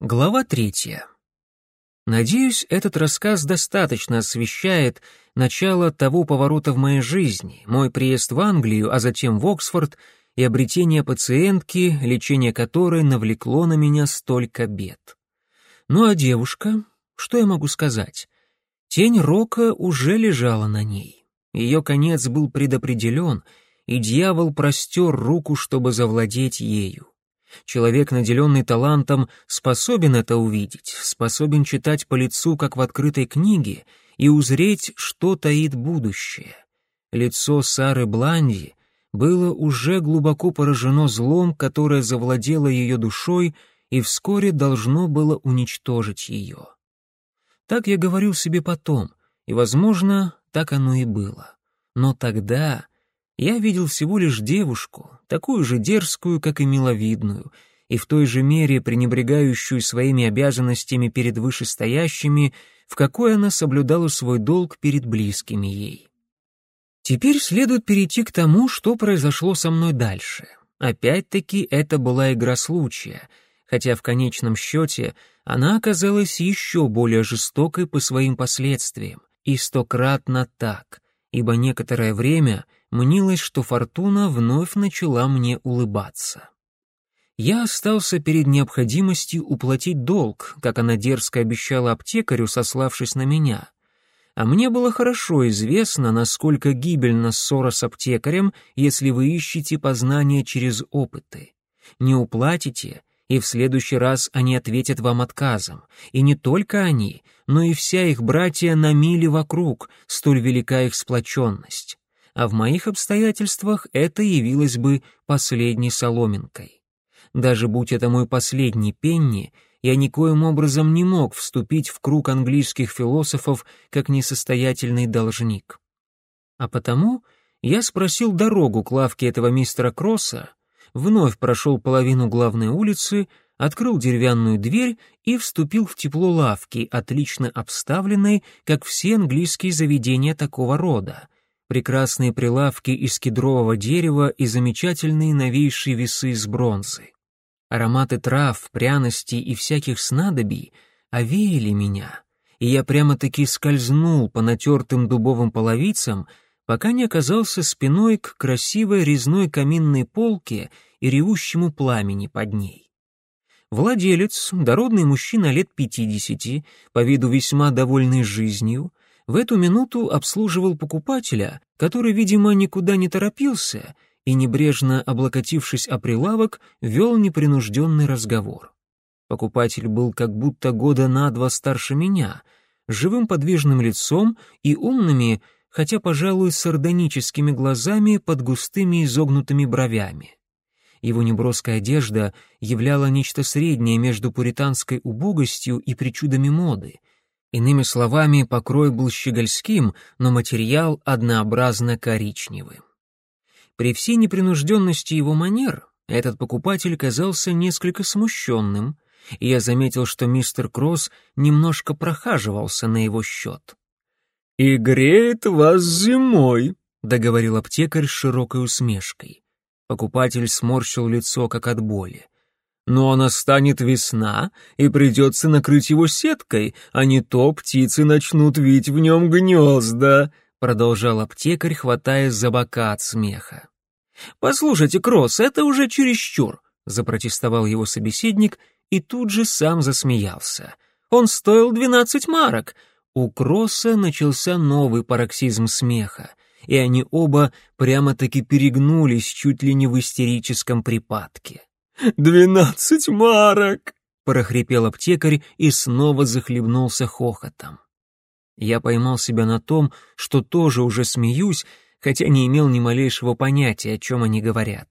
Глава третья. Надеюсь, этот рассказ достаточно освещает начало того поворота в моей жизни, мой приезд в Англию, а затем в Оксфорд и обретение пациентки, лечение которой навлекло на меня столько бед. Ну а девушка, что я могу сказать? Тень рока уже лежала на ней. Ее конец был предопределен, и дьявол простер руку, чтобы завладеть ею. Человек, наделенный талантом, способен это увидеть, способен читать по лицу, как в открытой книге, и узреть, что таит будущее. Лицо Сары Бланди было уже глубоко поражено злом, которое завладело ее душой и вскоре должно было уничтожить ее. Так я говорил себе потом, и, возможно, так оно и было. Но тогда я видел всего лишь девушку, такую же дерзкую, как и миловидную, и в той же мере пренебрегающую своими обязанностями перед вышестоящими, в какой она соблюдала свой долг перед близкими ей. Теперь следует перейти к тому, что произошло со мной дальше. Опять-таки, это была игра случая, хотя в конечном счете она оказалась еще более жестокой по своим последствиям, и стократно так, ибо некоторое время — мнилось, что фортуна вновь начала мне улыбаться. Я остался перед необходимостью уплатить долг, как она дерзко обещала аптекарю, сославшись на меня. А мне было хорошо известно, насколько гибельна ссора с аптекарем, если вы ищете познания через опыты. Не уплатите, и в следующий раз они ответят вам отказом. И не только они, но и вся их братья на мили вокруг, столь велика их сплоченность а в моих обстоятельствах это явилось бы последней соломинкой. Даже будь это мой последний пенни, я никоим образом не мог вступить в круг английских философов как несостоятельный должник. А потому я спросил дорогу к лавке этого мистера Кросса, вновь прошел половину главной улицы, открыл деревянную дверь и вступил в тепло лавки, отлично обставленной, как все английские заведения такого рода, прекрасные прилавки из кедрового дерева и замечательные новейшие весы из бронзы. Ароматы трав, пряностей и всяких снадобий овеяли меня, и я прямо-таки скользнул по натертым дубовым половицам, пока не оказался спиной к красивой резной каминной полке и ревущему пламени под ней. Владелец, дородный мужчина лет пятидесяти, по виду весьма довольный жизнью, в эту минуту обслуживал покупателя, который, видимо, никуда не торопился и, небрежно облокотившись о прилавок, вел непринужденный разговор. Покупатель был как будто года на два старше меня, живым подвижным лицом и умными, хотя, пожалуй, сардоническими глазами под густыми изогнутыми бровями. Его неброская одежда являла нечто среднее между пуританской убогостью и причудами моды, Иными словами, покрой был щегольским, но материал однообразно коричневым. При всей непринужденности его манер этот покупатель казался несколько смущенным, и я заметил, что мистер Кросс немножко прохаживался на его счет. «И греет вас зимой», — договорил аптекарь с широкой усмешкой. Покупатель сморщил лицо, как от боли. Но настанет весна, и придется накрыть его сеткой, а не то птицы начнут вить в нем гнезда», — продолжал аптекарь, хватаясь за бока от смеха. «Послушайте, Кросс, это уже чересчур», — запротестовал его собеседник и тут же сам засмеялся. «Он стоил двенадцать марок». У Кросса начался новый пароксизм смеха, и они оба прямо-таки перегнулись чуть ли не в истерическом припадке. «Двенадцать марок!» — прохрипел аптекарь и снова захлебнулся хохотом. Я поймал себя на том, что тоже уже смеюсь, хотя не имел ни малейшего понятия, о чем они говорят.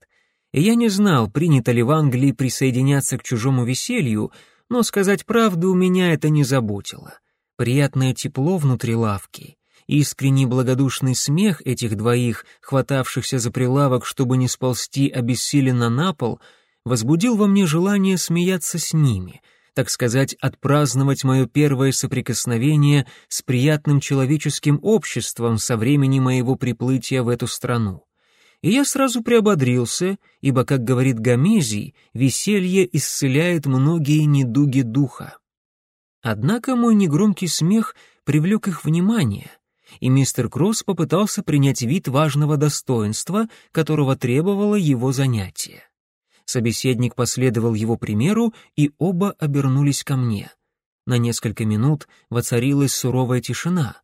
И я не знал, принято ли в Англии присоединяться к чужому веселью, но сказать правду меня это не заботило. Приятное тепло внутри лавки, искренний благодушный смех этих двоих, хватавшихся за прилавок, чтобы не сползти обессиленно на пол — возбудил во мне желание смеяться с ними, так сказать, отпраздновать мое первое соприкосновение с приятным человеческим обществом со времени моего приплытия в эту страну. И я сразу приободрился, ибо, как говорит Гамезий, веселье исцеляет многие недуги духа. Однако мой негромкий смех привлек их внимание, и мистер Кросс попытался принять вид важного достоинства, которого требовало его занятие. Собеседник последовал его примеру, и оба обернулись ко мне. На несколько минут воцарилась суровая тишина,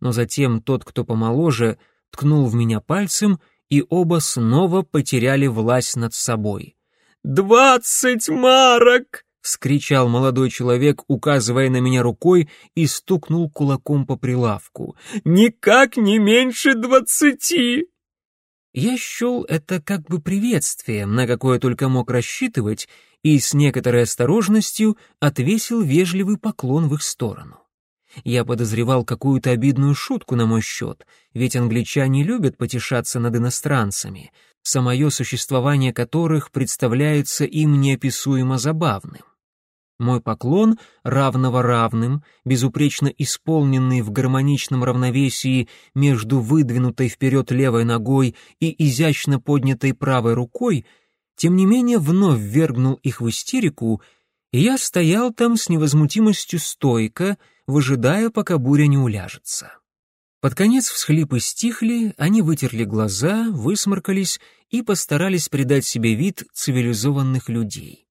но затем тот, кто помоложе, ткнул в меня пальцем — и оба снова потеряли власть над собой. «Двадцать марок!» — вскричал молодой человек, указывая на меня рукой, и стукнул кулаком по прилавку. «Никак не меньше двадцати!» Я счел это как бы приветствием, на какое только мог рассчитывать, и с некоторой осторожностью отвесил вежливый поклон в их сторону. Я подозревал какую-то обидную шутку на мой счет, ведь англичане любят потешаться над иностранцами, самое существование которых представляется им неописуемо забавным. Мой поклон, равного равным, безупречно исполненный в гармоничном равновесии между выдвинутой вперед левой ногой и изящно поднятой правой рукой, тем не менее вновь ввергнул их в истерику, и я стоял там с невозмутимостью стойко, выжидая, пока буря не уляжется. Под конец всхлипы стихли, они вытерли глаза, высморкались и постарались придать себе вид цивилизованных людей.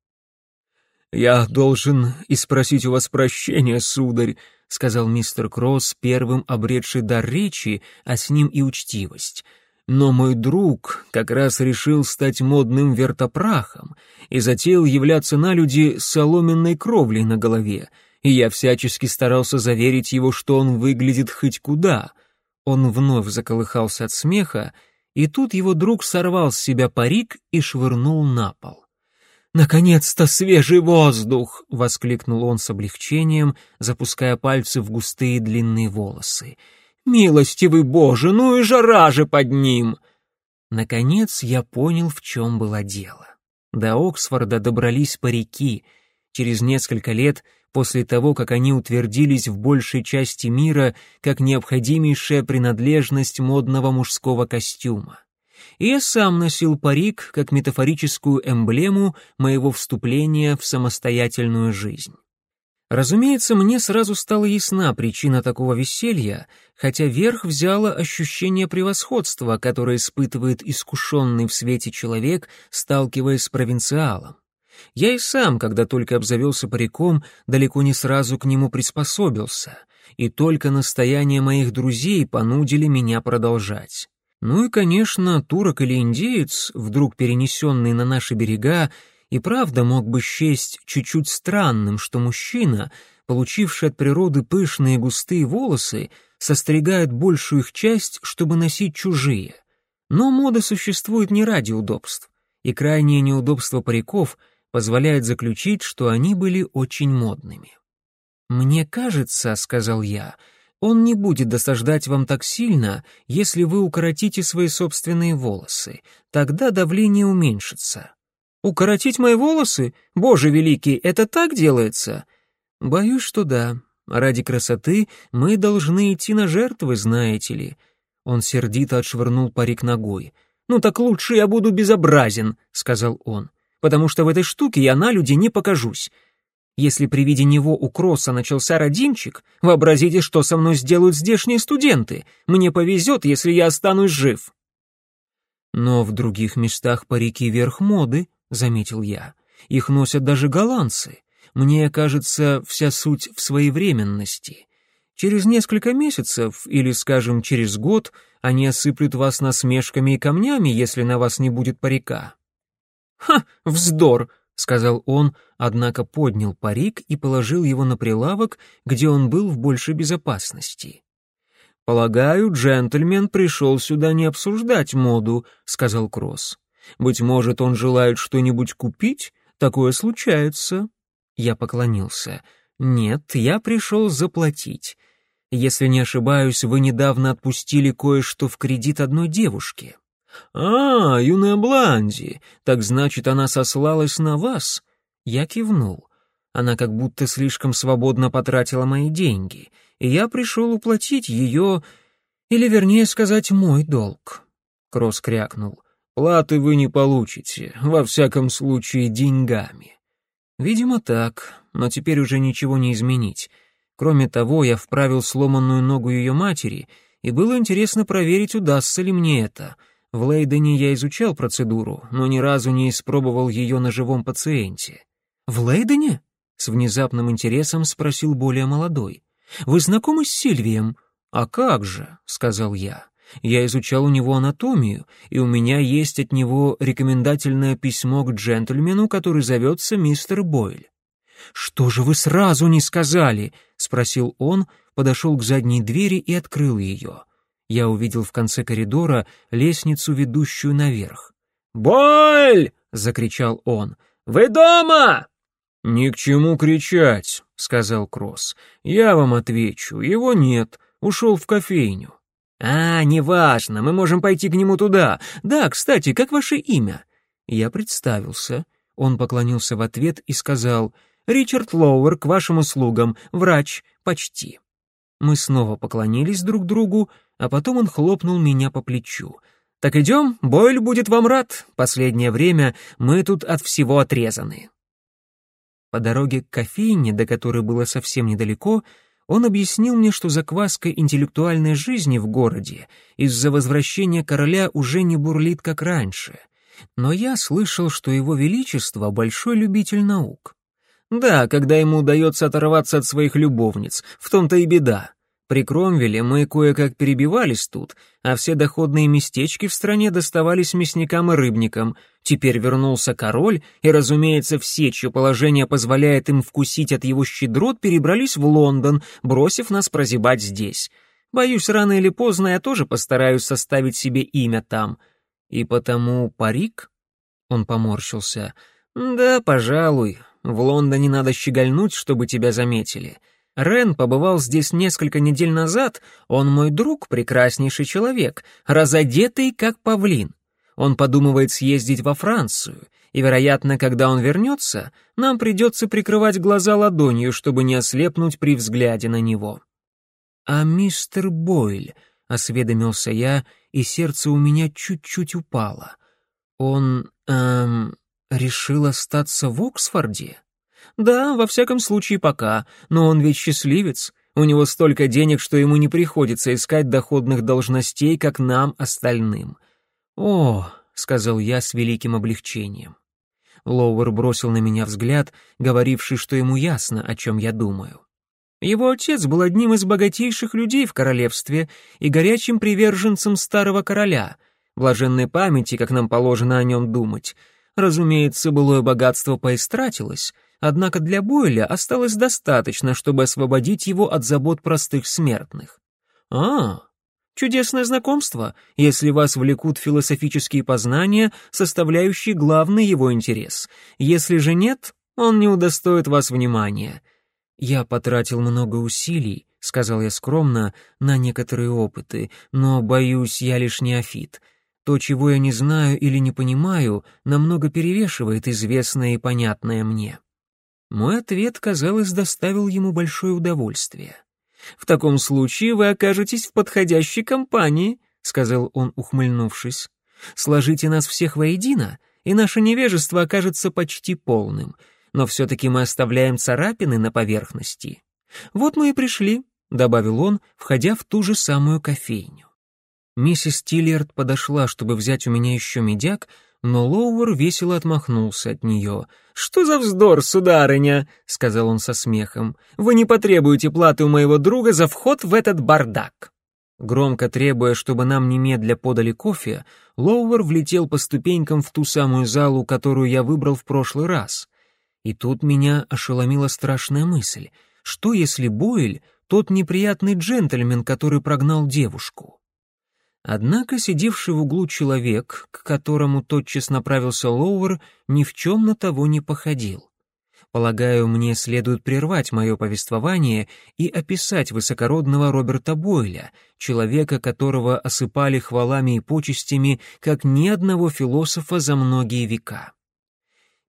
«Я должен испросить у вас прощения, сударь», — сказал мистер Кросс, первым обретший дар речи, а с ним и учтивость. «Но мой друг как раз решил стать модным вертопрахом и затеял являться на люди соломенной кровлей на голове, и я всячески старался заверить его, что он выглядит хоть куда. Он вновь заколыхался от смеха, и тут его друг сорвал с себя парик и швырнул на пол. «Наконец-то свежий воздух!» — воскликнул он с облегчением, запуская пальцы в густые длинные волосы. «Милостивый Боже, ну и жара же под ним!» Наконец я понял, в чем было дело. До Оксфорда добрались парики. Через несколько лет после того, как они утвердились в большей части мира как необходимейшая принадлежность модного мужского костюма. И я сам носил парик как метафорическую эмблему моего вступления в самостоятельную жизнь. Разумеется, мне сразу стала ясна причина такого веселья, хотя верх взяло ощущение превосходства, которое испытывает искушенный в свете человек, сталкиваясь с провинциалом. Я и сам, когда только обзавелся париком, далеко не сразу к нему приспособился, и только настояния моих друзей понудили меня продолжать. Ну и, конечно, турок или индеец, вдруг перенесенный на наши берега, и правда мог бы счесть чуть-чуть странным, что мужчина, получивший от природы пышные густые волосы, состригает большую их часть, чтобы носить чужие. Но мода существует не ради удобств, и крайнее неудобство париков — позволяет заключить, что они были очень модными. «Мне кажется», — сказал я, — «он не будет досаждать вам так сильно, если вы укоротите свои собственные волосы. Тогда давление уменьшится». «Укоротить мои волосы? Боже великий, это так делается?» «Боюсь, что да. Ради красоты мы должны идти на жертвы, знаете ли». Он сердито отшвырнул парик ногой. «Ну так лучше я буду безобразен», — сказал он потому что в этой штуке я на люди не покажусь. Если при виде него у Кросса начался родинчик, вообразите, что со мной сделают здешние студенты. Мне повезет, если я останусь жив». «Но в других местах парики верх моды», — заметил я. «Их носят даже голландцы. Мне кажется, вся суть в своевременности. Через несколько месяцев, или, скажем, через год, они осыплют вас насмешками и камнями, если на вас не будет парика. «Ха, вздор!» — сказал он, однако поднял парик и положил его на прилавок, где он был в большей безопасности. «Полагаю, джентльмен пришел сюда не обсуждать моду», — сказал Кросс. «Быть может, он желает что-нибудь купить? Такое случается». Я поклонился. «Нет, я пришел заплатить. Если не ошибаюсь, вы недавно отпустили кое-что в кредит одной девушке». «А, юная Бланди, так значит, она сослалась на вас?» Я кивнул. Она как будто слишком свободно потратила мои деньги, и я пришел уплатить ее, или, вернее сказать, мой долг. Кросс крякнул. Платы вы не получите, во всяком случае деньгами. Видимо, так, но теперь уже ничего не изменить. Кроме того, я вправил сломанную ногу ее матери, и было интересно проверить, удастся ли мне это. В Лейдене я изучал процедуру, но ни разу не испробовал ее на живом пациенте. «В Лейдене?» — с внезапным интересом спросил более молодой. «Вы знакомы с Сильвием?» «А как же?» — сказал я. «Я изучал у него анатомию, и у меня есть от него рекомендательное письмо к джентльмену, который зовется мистер Бойль». «Что же вы сразу не сказали?» — спросил он, подошел к задней двери и открыл ее. Я увидел в конце коридора лестницу, ведущую наверх. «Бойль!» — закричал он. «Вы дома?» «Ни к чему кричать», — сказал Кросс. «Я вам отвечу, его нет, ушел в кофейню». «А, неважно, мы можем пойти к нему туда. Да, кстати, как ваше имя?» Я представился. Он поклонился в ответ и сказал, «Ричард Лоуэр, к вашим услугам, врач, почти». Мы снова поклонились друг другу, а потом он хлопнул меня по плечу. «Так идем, Бойль будет вам рад. Последнее время мы тут от всего отрезаны». По дороге к кофейне, до которой было совсем недалеко, он объяснил мне, что закваска интеллектуальной жизни в городе из-за возвращения короля уже не бурлит, как раньше. Но я слышал, что его величество — большой любитель наук. Да, когда ему удается оторваться от своих любовниц, в том-то и беда. При Кромвеле мы кое-как перебивались тут, а все доходные местечки в стране доставались мясникам и рыбникам. Теперь вернулся король, и, разумеется, все, чье положение позволяет им вкусить от его щедрот, перебрались в Лондон, бросив нас прозябать здесь. Боюсь, рано или поздно я тоже постараюсь составить себе имя там. И потому парик? Он поморщился. Да, пожалуй, в Лондоне надо щегольнуть, чтобы тебя заметили. Рен побывал здесь несколько недель назад, он мой друг, прекраснейший человек, разодетый как павлин. Он подумывает съездить во Францию, и, вероятно, когда он вернется, нам придется прикрывать глаза ладонью, чтобы не ослепнуть при взгляде на него. «А мистер Бойль», — осведомился я, и сердце у меня чуть-чуть упало. «Он, эм, решил остаться в Оксфорде? Да, во всяком случае пока, но он ведь счастливец. У него столько денег, что ему не приходится искать доходных должностей, как нам, остальным. О, сказал я с великим облегчением. Лоуэр бросил на меня взгляд, говоривший, что ему ясно, о чем я думаю. Его отец был одним из богатейших людей в королевстве и горячим приверженцем старого короля, блаженной памяти, как нам положено о нем думать — Разумеется, былое богатство поистратилось, однако для Бойля осталось достаточно, чтобы освободить его от забот простых смертных. А, чудесное знакомство, если вас влекут философические познания, составляющие главный его интерес. Если же нет, он не удостоит вас внимания. Я потратил много усилий, сказал я скромно, на некоторые опыты, но, боюсь, я лишь неофит — то, чего я не знаю или не понимаю, намного перевешивает известное и понятное мне. Мой ответ, казалось, доставил ему большое удовольствие. «В таком случае вы окажетесь в подходящей компании», — сказал он, ухмыльнувшись. «Сложите нас всех воедино, и наше невежество окажется почти полным, но все-таки мы оставляем царапины на поверхности. Вот мы и пришли», — добавил он, входя в ту же самую кофейню. Миссис Тиллиард подошла, чтобы взять у меня еще медяк, но Лоуэр весело отмахнулся от нее. «Что за вздор, сударыня?» — сказал он со смехом. «Вы не потребуете платы у моего друга за вход в этот бардак». Громко требуя, чтобы нам немедля подали кофе, Лоуэр влетел по ступенькам в ту самую залу, которую я выбрал в прошлый раз. И тут меня ошеломила страшная мысль. Что если Бойль — тот неприятный джентльмен, который прогнал девушку? Однако сидевший в углу человек, к которому тотчас направился Лоуэр, ни в чем на того не походил. Полагаю, мне следует прервать мое повествование и описать высокородного Роберта Бойля, человека, которого осыпали хвалами и почестями, как ни одного философа за многие века.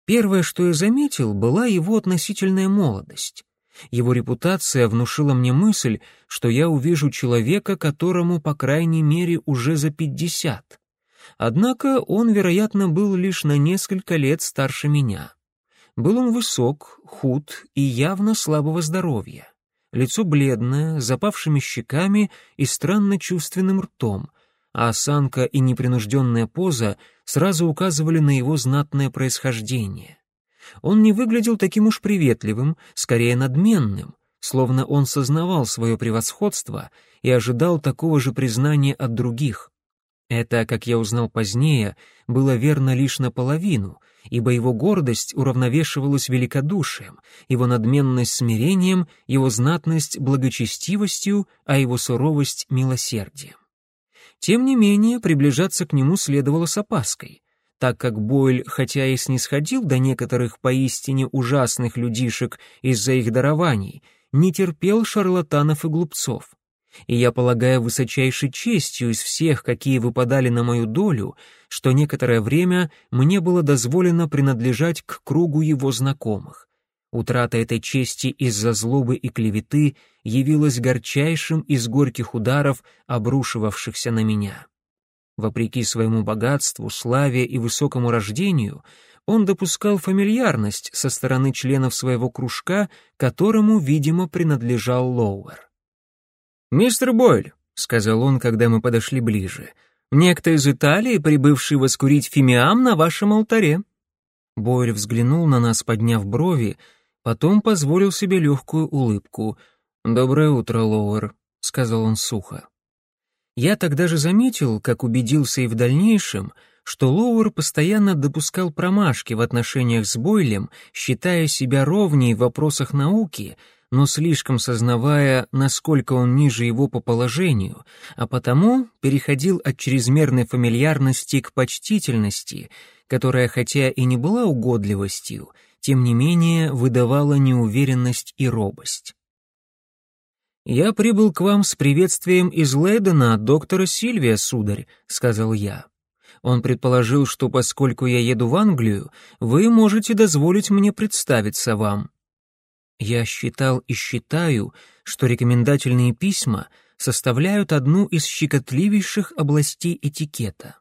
Первое, что я заметил, была его относительная молодость. Его репутация внушила мне мысль, что я увижу человека, которому, по крайней мере, уже за пятьдесят. Однако он, вероятно, был лишь на несколько лет старше меня. Был он высок, худ и явно слабого здоровья. Лицо бледное, запавшими щеками и странно чувственным ртом, а осанка и непринужденная поза сразу указывали на его знатное происхождение. Он не выглядел таким уж приветливым, скорее надменным, словно он сознавал свое превосходство и ожидал такого же признания от других. Это, как я узнал позднее, было верно лишь наполовину, ибо его гордость уравновешивалась великодушием, его надменность смирением, его знатность благочестивостью, а его суровость милосердием. Тем не менее, приближаться к нему следовало с опаской, так как Бойль, хотя и снисходил до некоторых поистине ужасных людишек из-за их дарований, не терпел шарлатанов и глупцов и я полагаю высочайшей честью из всех, какие выпадали на мою долю, что некоторое время мне было дозволено принадлежать к кругу его знакомых. Утрата этой чести из-за злобы и клеветы явилась горчайшим из горьких ударов, обрушивавшихся на меня. Вопреки своему богатству, славе и высокому рождению, он допускал фамильярность со стороны членов своего кружка, которому, видимо, принадлежал Лоуэр. «Мистер Бойль», — сказал он, когда мы подошли ближе, — «некто из Италии, прибывший воскурить фимиам на вашем алтаре». Бойль взглянул на нас, подняв брови, потом позволил себе легкую улыбку. «Доброе утро, Лоуэр», — сказал он сухо. Я тогда же заметил, как убедился и в дальнейшем, что Лоуэр постоянно допускал промашки в отношениях с Бойлем, считая себя ровней в вопросах науки — но слишком сознавая, насколько он ниже его по положению, а потому переходил от чрезмерной фамильярности к почтительности, которая хотя и не была угодливостью, тем не менее выдавала неуверенность и робость. «Я прибыл к вам с приветствием из Лейдена от доктора Сильвия, сударь», — сказал я. Он предположил, что поскольку я еду в Англию, вы можете дозволить мне представиться вам. Я считал и считаю, что рекомендательные письма составляют одну из щекотливейших областей этикета.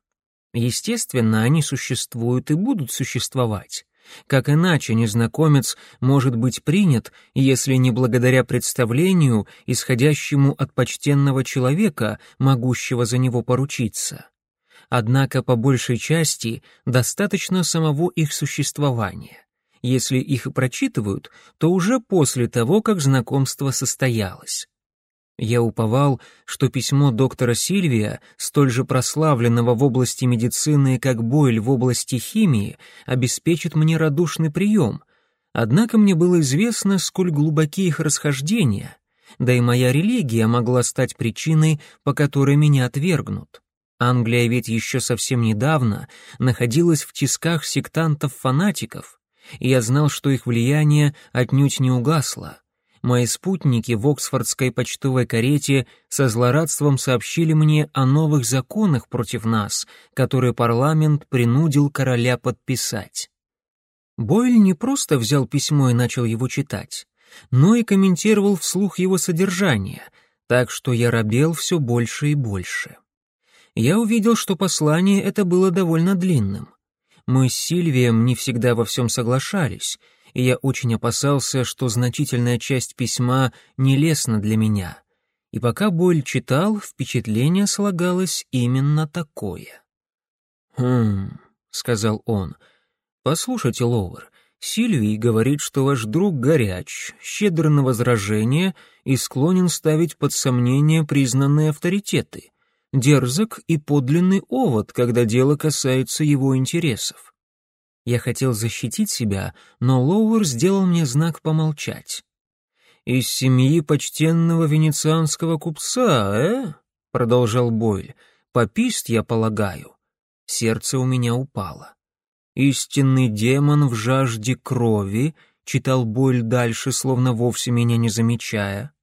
Естественно, они существуют и будут существовать. Как иначе незнакомец может быть принят, если не благодаря представлению, исходящему от почтенного человека, могущего за него поручиться? Однако по большей части достаточно самого их существования если их прочитывают, то уже после того, как знакомство состоялось. Я уповал, что письмо доктора Сильвия, столь же прославленного в области медицины, как Бойль в области химии, обеспечит мне радушный прием. Однако мне было известно, сколь глубоки их расхождения, да и моя религия могла стать причиной, по которой меня отвергнут. Англия ведь еще совсем недавно находилась в тисках сектантов-фанатиков, и я знал, что их влияние отнюдь не угасло. Мои спутники в Оксфордской почтовой карете со злорадством сообщили мне о новых законах против нас, которые парламент принудил короля подписать. Бойль не просто взял письмо и начал его читать, но и комментировал вслух его содержание, так что я робел все больше и больше. Я увидел, что послание это было довольно длинным мы с Сильвием не всегда во всем соглашались, и я очень опасался, что значительная часть письма нелестна для меня. И пока Бойль читал, впечатление слагалось именно такое. «Хм», — сказал он, — «послушайте, Лоуэр, Сильвий говорит, что ваш друг горяч, щедр на возражения и склонен ставить под сомнение признанные авторитеты дерзок и подлинный овод, когда дело касается его интересов. Я хотел защитить себя, но Лоуэр сделал мне знак помолчать. «Из семьи почтенного венецианского купца, э?» — продолжал Бойль. «Попист, я полагаю». Сердце у меня упало. «Истинный демон в жажде крови», — читал Бойль дальше, словно вовсе меня не замечая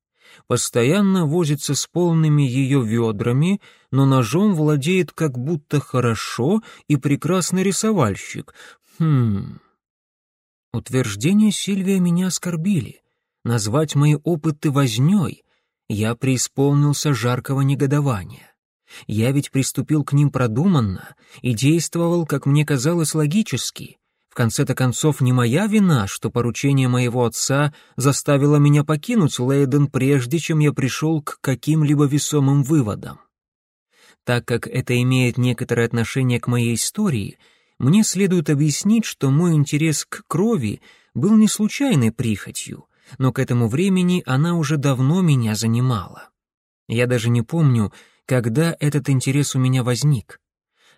постоянно возится с полными ее ведрами, но ножом владеет как будто хорошо и прекрасный рисовальщик. Хм... Утверждения Сильвия меня оскорбили. Назвать мои опыты вознёй. Я преисполнился жаркого негодования. Я ведь приступил к ним продуманно и действовал, как мне казалось, логически. В конце-то концов, не моя вина, что поручение моего отца заставило меня покинуть Лейден, прежде чем я пришел к каким-либо весомым выводам. Так как это имеет некоторое отношение к моей истории, мне следует объяснить, что мой интерес к крови был не случайной прихотью, но к этому времени она уже давно меня занимала. Я даже не помню, когда этот интерес у меня возник.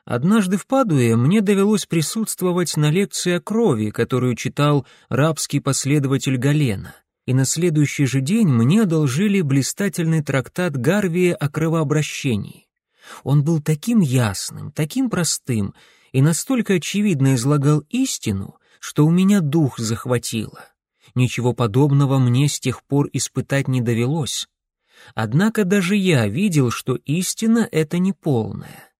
Однажды в Падуе мне довелось присутствовать на лекции о крови, которую читал рабский последователь Галена, и на следующий же день мне одолжили блистательный трактат Гарвия о кровообращении. Он был таким ясным, таким простым и настолько очевидно излагал истину, что у меня дух захватило. Ничего подобного мне с тех пор испытать не довелось. Однако даже я видел, что истина — это не полная.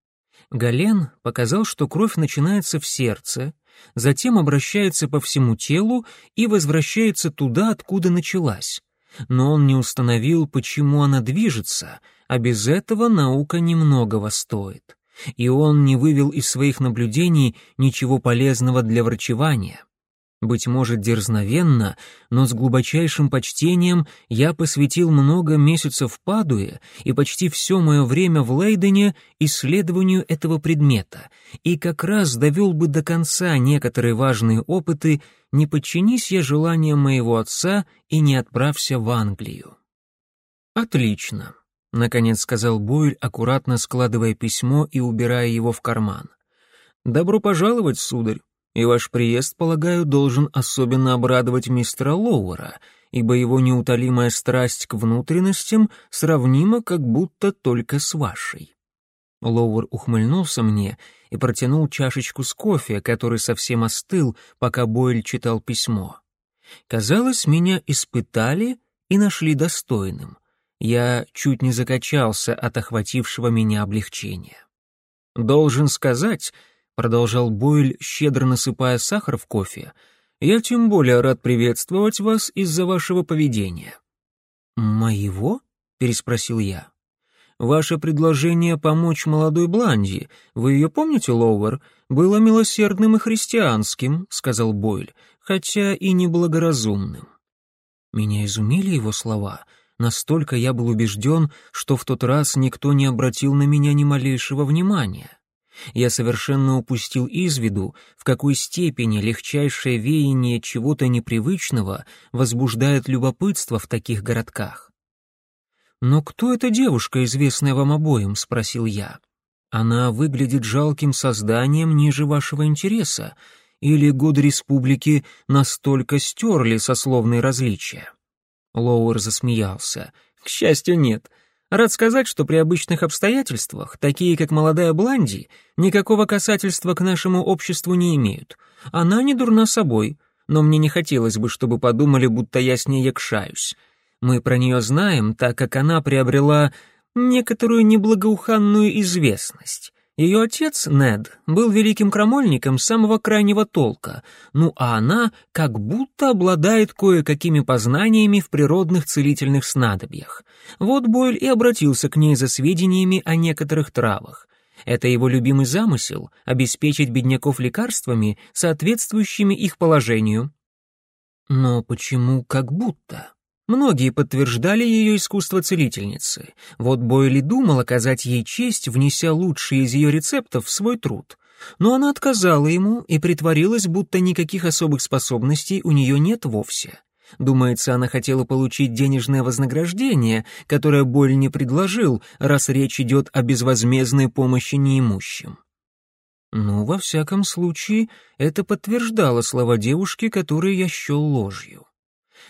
Гален показал, что кровь начинается в сердце, затем обращается по всему телу и возвращается туда, откуда началась. Но он не установил, почему она движется, а без этого наука немногого стоит. И он не вывел из своих наблюдений ничего полезного для врачевания. Быть может, дерзновенно, но с глубочайшим почтением я посвятил много месяцев в Падуе и почти все мое время в Лейдене исследованию этого предмета, и как раз довел бы до конца некоторые важные опыты, не подчинись я желаниям моего отца и не отправься в Англию. «Отлично», — наконец сказал Бойль, аккуратно складывая письмо и убирая его в карман. «Добро пожаловать, сударь. И ваш приезд, полагаю, должен особенно обрадовать мистера Лоуэра, ибо его неутолимая страсть к внутренностям сравнима как будто только с вашей». Лоуэр ухмыльнулся мне и протянул чашечку с кофе, который совсем остыл, пока Бойль читал письмо. Казалось, меня испытали и нашли достойным. Я чуть не закачался от охватившего меня облегчения. Должен сказать, — продолжал Бойль, щедро насыпая сахар в кофе, — «я тем более рад приветствовать вас из-за вашего поведения». «Моего?» — переспросил я. «Ваше предложение помочь молодой Бланди, вы ее помните, Лоуэр, было милосердным и христианским», — сказал Бойль, «хотя и неблагоразумным». Меня изумили его слова. Настолько я был убежден, что в тот раз никто не обратил на меня ни малейшего внимания. Я совершенно упустил из виду, в какой степени легчайшее веяние чего-то непривычного возбуждает любопытство в таких городках. «Но кто эта девушка, известная вам обоим?» — спросил я. «Она выглядит жалким созданием ниже вашего интереса, или годы республики настолько стерли сословные различия?» Лоуэр засмеялся. «К счастью, нет. Рад сказать, что при обычных обстоятельствах, такие как молодая Бланди, никакого касательства к нашему обществу не имеют. Она не дурна собой, но мне не хотелось бы, чтобы подумали, будто я с ней якшаюсь. Мы про нее знаем, так как она приобрела некоторую неблагоуханную известность. Ее отец, Нед, был великим крамольником самого крайнего толка, ну а она как будто обладает кое-какими познаниями в природных целительных снадобьях. Вот Бойль и обратился к ней за сведениями о некоторых травах. Это его любимый замысел — обеспечить бедняков лекарствами, соответствующими их положению. Но почему как будто? Многие подтверждали ее искусство целительницы. Вот Бойли думал оказать ей честь, внеся лучшие из ее рецептов в свой труд. Но она отказала ему и притворилась, будто никаких особых способностей у нее нет вовсе. Думается, она хотела получить денежное вознаграждение, которое Бойль не предложил, раз речь идет о безвозмездной помощи неимущим. Ну, во всяком случае, это подтверждало слова девушки, которые я счел ложью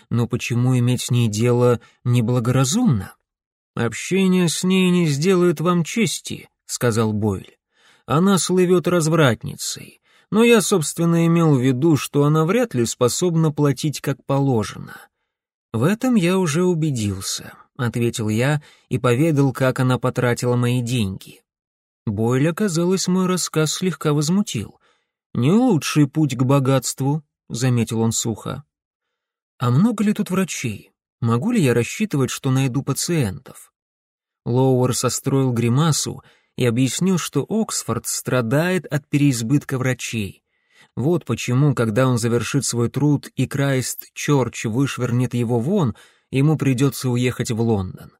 но почему иметь с ней дело неблагоразумно? «Общение с ней не сделает вам чести», — сказал Бойль. «Она слывет развратницей, но я, собственно, имел в виду, что она вряд ли способна платить как положено». «В этом я уже убедился», — ответил я и поведал, как она потратила мои деньги. Бойль, оказалось, мой рассказ слегка возмутил. «Не лучший путь к богатству», — заметил он сухо. «А много ли тут врачей? Могу ли я рассчитывать, что найду пациентов?» Лоуэр состроил гримасу и объяснил, что Оксфорд страдает от переизбытка врачей. Вот почему, когда он завершит свой труд и Крайст Чорч вышвырнет его вон, ему придется уехать в Лондон.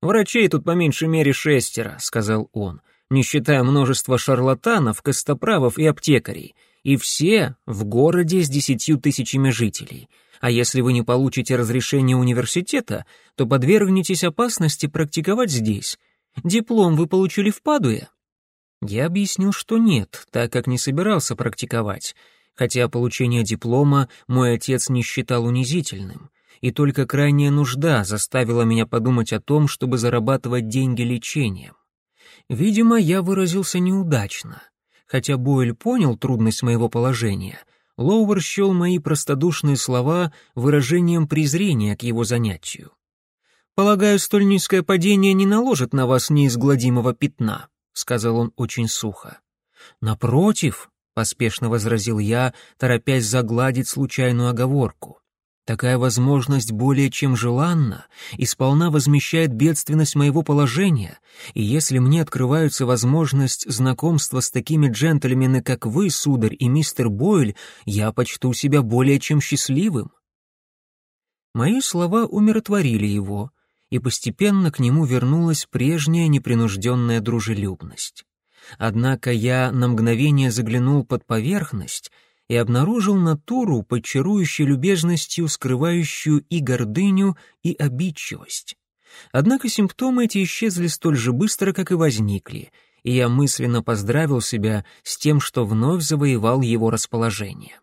«Врачей тут по меньшей мере шестеро», — сказал он, не считая множества шарлатанов, костоправов и аптекарей, и все в городе с десятью тысячами жителей. А если вы не получите разрешение университета, то подвергнетесь опасности практиковать здесь. Диплом вы получили в Падуе?» Я объяснил, что нет, так как не собирался практиковать, хотя получение диплома мой отец не считал унизительным, и только крайняя нужда заставила меня подумать о том, чтобы зарабатывать деньги лечением. Видимо, я выразился неудачно. Хотя Бойль понял трудность моего положения, Лоуэр счел мои простодушные слова выражением презрения к его занятию. «Полагаю, столь низкое падение не наложит на вас неизгладимого пятна», — сказал он очень сухо. «Напротив», — поспешно возразил я, торопясь загладить случайную оговорку. «Такая возможность более чем желанна и сполна возмещает бедственность моего положения, и если мне открывается возможность знакомства с такими джентльменами, как вы, сударь, и мистер Бойль, я почту себя более чем счастливым». Мои слова умиротворили его — и постепенно к нему вернулась прежняя непринужденная дружелюбность. Однако я на мгновение заглянул под поверхность и обнаружил натуру, подчарующей любезностью, скрывающую и гордыню, и обидчивость. Однако симптомы эти исчезли столь же быстро, как и возникли, и я мысленно поздравил себя с тем, что вновь завоевал его расположение.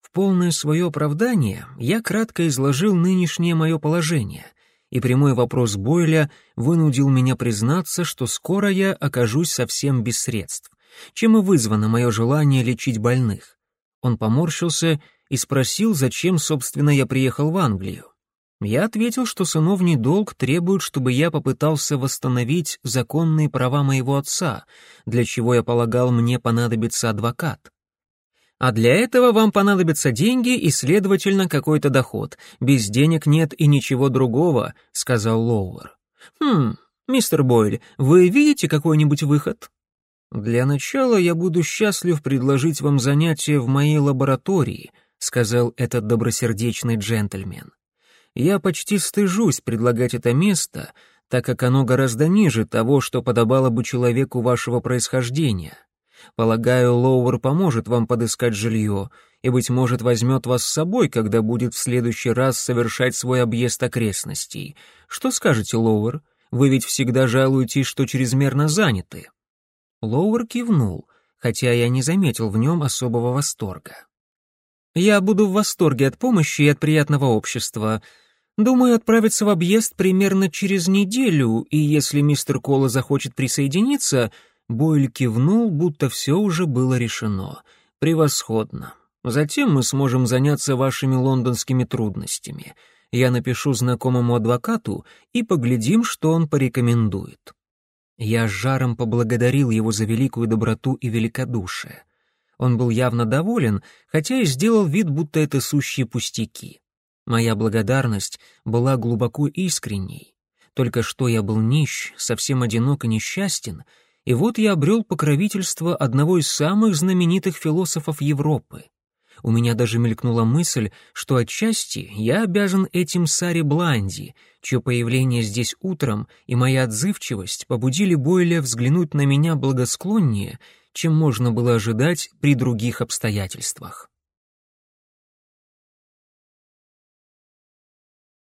В полное свое оправдание я кратко изложил нынешнее мое положение, и прямой вопрос Бойля вынудил меня признаться, что скоро я окажусь совсем без средств, чем и вызвано мое желание лечить больных. Он поморщился и спросил, зачем, собственно, я приехал в Англию. Я ответил, что сыновний долг требует, чтобы я попытался восстановить законные права моего отца, для чего я полагал мне понадобится адвокат. А для этого вам понадобятся деньги и, следовательно, какой-то доход. Без денег нет и ничего другого», — сказал Лоуэр. «Хм, мистер Бойль, вы видите какой-нибудь выход?» «Для начала я буду счастлив предложить вам занятие в моей лаборатории», — сказал этот добросердечный джентльмен. «Я почти стыжусь предлагать это место, так как оно гораздо ниже того, что подобало бы человеку вашего происхождения. Полагаю, Лоуэр поможет вам подыскать жилье и, быть может, возьмет вас с собой, когда будет в следующий раз совершать свой объезд окрестностей. Что скажете, Лоуэр? Вы ведь всегда жалуетесь, что чрезмерно заняты». Лоуэр кивнул, хотя я не заметил в нем особого восторга. «Я буду в восторге от помощи и от приятного общества. Думаю отправиться в объезд примерно через неделю, и если мистер Кола захочет присоединиться, Бойль кивнул, будто все уже было решено. «Превосходно. Затем мы сможем заняться вашими лондонскими трудностями. Я напишу знакомому адвокату и поглядим, что он порекомендует». Я с жаром поблагодарил его за великую доброту и великодушие. Он был явно доволен, хотя и сделал вид, будто это сущие пустяки. Моя благодарность была глубоко искренней. Только что я был нищ, совсем одинок и несчастен — и вот я обрел покровительство одного из самых знаменитых философов Европы. У меня даже мелькнула мысль, что отчасти я обязан этим Саре Бланди, чье появление здесь утром и моя отзывчивость побудили Бойля взглянуть на меня благосклоннее, чем можно было ожидать при других обстоятельствах.